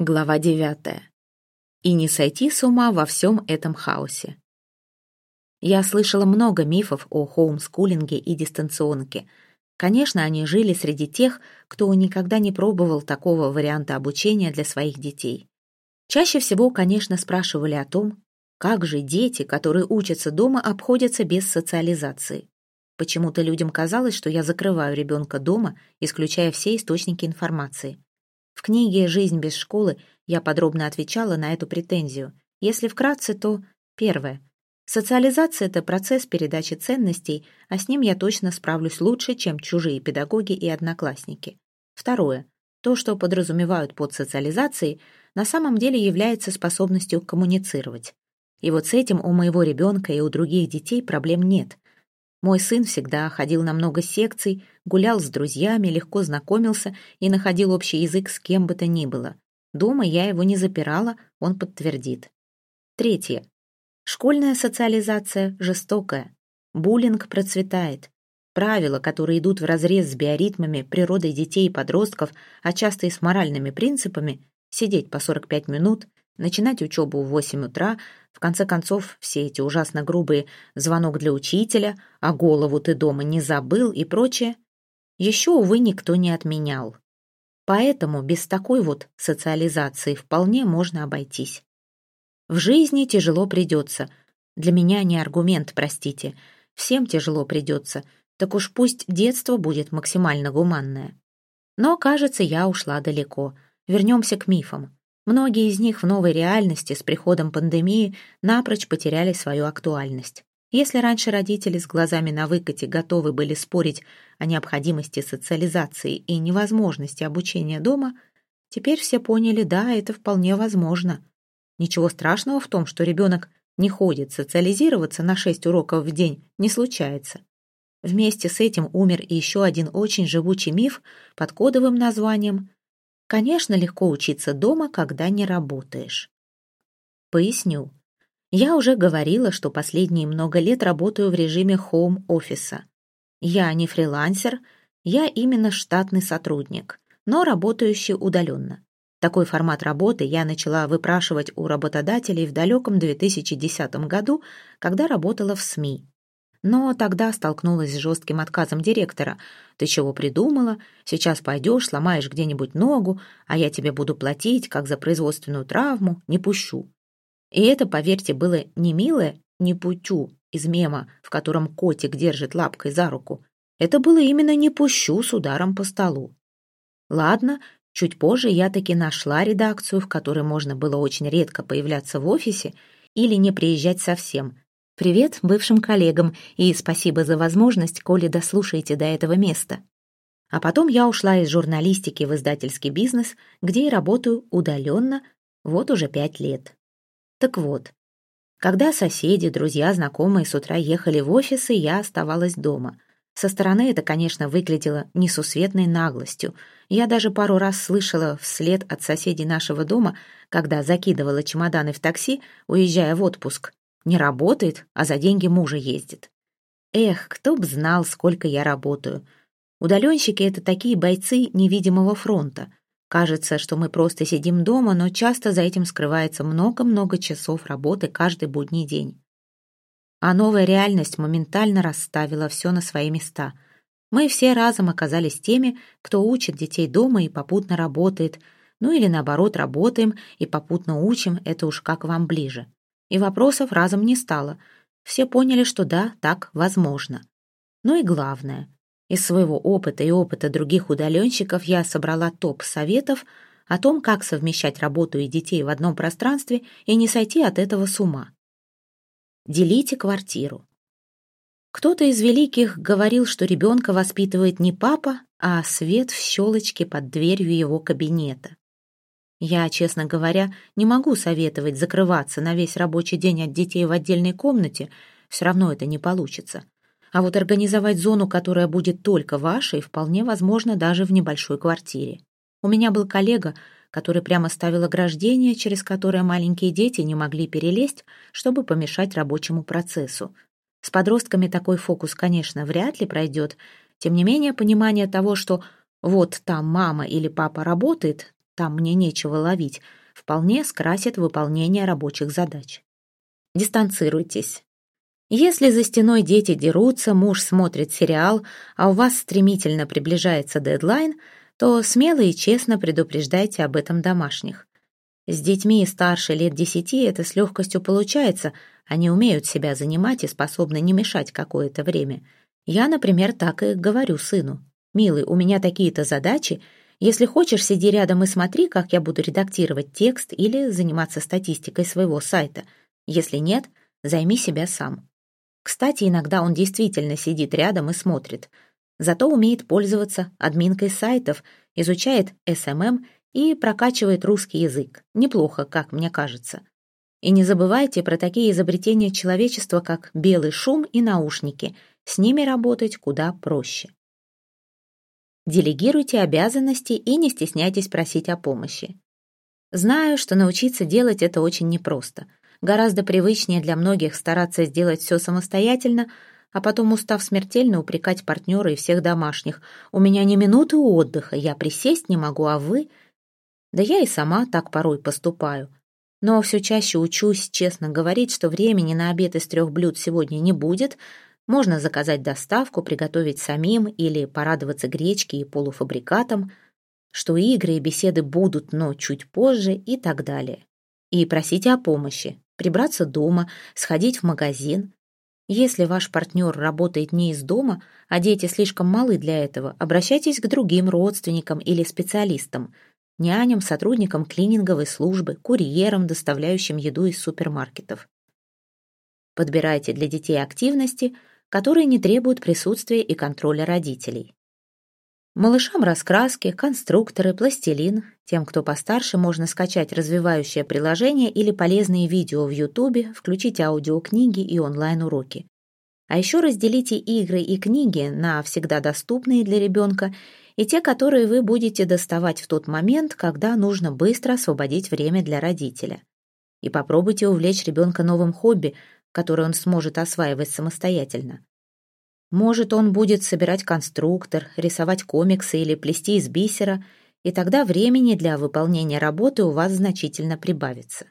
Глава девятая. И не сойти с ума во всем этом хаосе. Я слышала много мифов о хоумскулинге и дистанционке. Конечно, они жили среди тех, кто никогда не пробовал такого варианта обучения для своих детей. Чаще всего, конечно, спрашивали о том, как же дети, которые учатся дома, обходятся без социализации. Почему-то людям казалось, что я закрываю ребенка дома, исключая все источники информации. Книге «Жизнь без школы» я подробно отвечала на эту претензию. Если вкратце, то первое. Социализация — это процесс передачи ценностей, а с ним я точно справлюсь лучше, чем чужие педагоги и одноклассники. Второе. То, что подразумевают под социализацией, на самом деле является способностью коммуницировать. И вот с этим у моего ребенка и у других детей проблем нет. Мой сын всегда ходил на много секций, гулял с друзьями, легко знакомился и находил общий язык с кем бы то ни было. Дома я его не запирала, он подтвердит. Третье. Школьная социализация жестокая. Буллинг процветает. Правила, которые идут вразрез с биоритмами, природой детей и подростков, а часто и с моральными принципами, сидеть по 45 минут, начинать учебу в 8 утра, в конце концов, все эти ужасно грубые «звонок для учителя», «а голову ты дома не забыл» и прочее, еще, увы, никто не отменял. Поэтому без такой вот социализации вполне можно обойтись. В жизни тяжело придется. Для меня не аргумент, простите. Всем тяжело придется. Так уж пусть детство будет максимально гуманное. Но, кажется, я ушла далеко. Вернемся к мифам. Многие из них в новой реальности с приходом пандемии напрочь потеряли свою актуальность. Если раньше родители с глазами на выкате готовы были спорить о необходимости социализации и невозможности обучения дома, теперь все поняли, да, это вполне возможно. Ничего страшного в том, что ребенок не ходит социализироваться на шесть уроков в день, не случается. Вместе с этим умер и еще один очень живучий миф под кодовым названием Конечно, легко учиться дома, когда не работаешь. Поясню. Я уже говорила, что последние много лет работаю в режиме хоум-офиса. Я не фрилансер, я именно штатный сотрудник, но работающий удаленно. Такой формат работы я начала выпрашивать у работодателей в далеком 2010 году, когда работала в СМИ. Но тогда столкнулась с жестким отказом директора. «Ты чего придумала? Сейчас пойдешь, сломаешь где-нибудь ногу, а я тебе буду платить, как за производственную травму, не пущу». И это, поверьте, было не милое «не путю» из мема, в котором котик держит лапкой за руку. Это было именно «не пущу» с ударом по столу. Ладно, чуть позже я таки нашла редакцию, в которой можно было очень редко появляться в офисе или не приезжать совсем – Привет бывшим коллегам и спасибо за возможность, коли дослушаете до этого места. А потом я ушла из журналистики в издательский бизнес, где и работаю удаленно вот уже пять лет. Так вот, когда соседи, друзья, знакомые с утра ехали в офисы, я оставалась дома. Со стороны это, конечно, выглядело несусветной наглостью. Я даже пару раз слышала вслед от соседей нашего дома, когда закидывала чемоданы в такси, уезжая в отпуск. Не работает, а за деньги мужа ездит. Эх, кто б знал, сколько я работаю. Удаленщики — это такие бойцы невидимого фронта. Кажется, что мы просто сидим дома, но часто за этим скрывается много-много часов работы каждый будний день. А новая реальность моментально расставила все на свои места. Мы все разом оказались теми, кто учит детей дома и попутно работает, ну или наоборот, работаем и попутно учим, это уж как вам ближе и вопросов разом не стало. Все поняли, что да, так возможно. Ну и главное, из своего опыта и опыта других удаленщиков я собрала топ советов о том, как совмещать работу и детей в одном пространстве и не сойти от этого с ума. Делите квартиру. Кто-то из великих говорил, что ребенка воспитывает не папа, а свет в щелочке под дверью его кабинета. Я, честно говоря, не могу советовать закрываться на весь рабочий день от детей в отдельной комнате, все равно это не получится. А вот организовать зону, которая будет только вашей, вполне возможно даже в небольшой квартире. У меня был коллега, который прямо ставил ограждение, через которое маленькие дети не могли перелезть, чтобы помешать рабочему процессу. С подростками такой фокус, конечно, вряд ли пройдет. Тем не менее, понимание того, что вот там мама или папа работает, там мне нечего ловить, вполне скрасит выполнение рабочих задач. Дистанцируйтесь. Если за стеной дети дерутся, муж смотрит сериал, а у вас стремительно приближается дедлайн, то смело и честно предупреждайте об этом домашних. С детьми старше лет десяти это с легкостью получается, они умеют себя занимать и способны не мешать какое-то время. Я, например, так и говорю сыну. «Милый, у меня такие-то задачи. Если хочешь, сиди рядом и смотри, как я буду редактировать текст или заниматься статистикой своего сайта. Если нет, займи себя сам». Кстати, иногда он действительно сидит рядом и смотрит. Зато умеет пользоваться админкой сайтов, изучает SMM и прокачивает русский язык. Неплохо, как мне кажется. И не забывайте про такие изобретения человечества, как белый шум и наушники. С ними работать куда проще. Делегируйте обязанности и не стесняйтесь просить о помощи. Знаю, что научиться делать это очень непросто. Гораздо привычнее для многих стараться сделать все самостоятельно, а потом, устав смертельно, упрекать партнера и всех домашних. «У меня ни минуты отдыха, я присесть не могу, а вы...» Да я и сама так порой поступаю. Но все чаще учусь честно говорить, что времени на обед из трех блюд сегодня не будет. Можно заказать доставку, приготовить самим или порадоваться гречке и полуфабрикатам, что игры и беседы будут, но чуть позже и так далее. И просите о помощи, прибраться дома, сходить в магазин. Если ваш партнер работает не из дома, а дети слишком малы для этого, обращайтесь к другим родственникам или специалистам – няням, сотрудникам клининговой службы, курьерам, доставляющим еду из супермаркетов. Подбирайте для детей активности, которые не требуют присутствия и контроля родителей. Малышам раскраски, конструкторы, пластилин. Тем, кто постарше, можно скачать развивающее приложение или полезные видео в Ютубе, включить аудиокниги и онлайн-уроки. А еще разделите игры и книги на всегда доступные для ребенка и те, которые вы будете доставать в тот момент, когда нужно быстро освободить время для родителя. И попробуйте увлечь ребенка новым хобби, которое он сможет осваивать самостоятельно. Может, он будет собирать конструктор, рисовать комиксы или плести из бисера, и тогда времени для выполнения работы у вас значительно прибавится.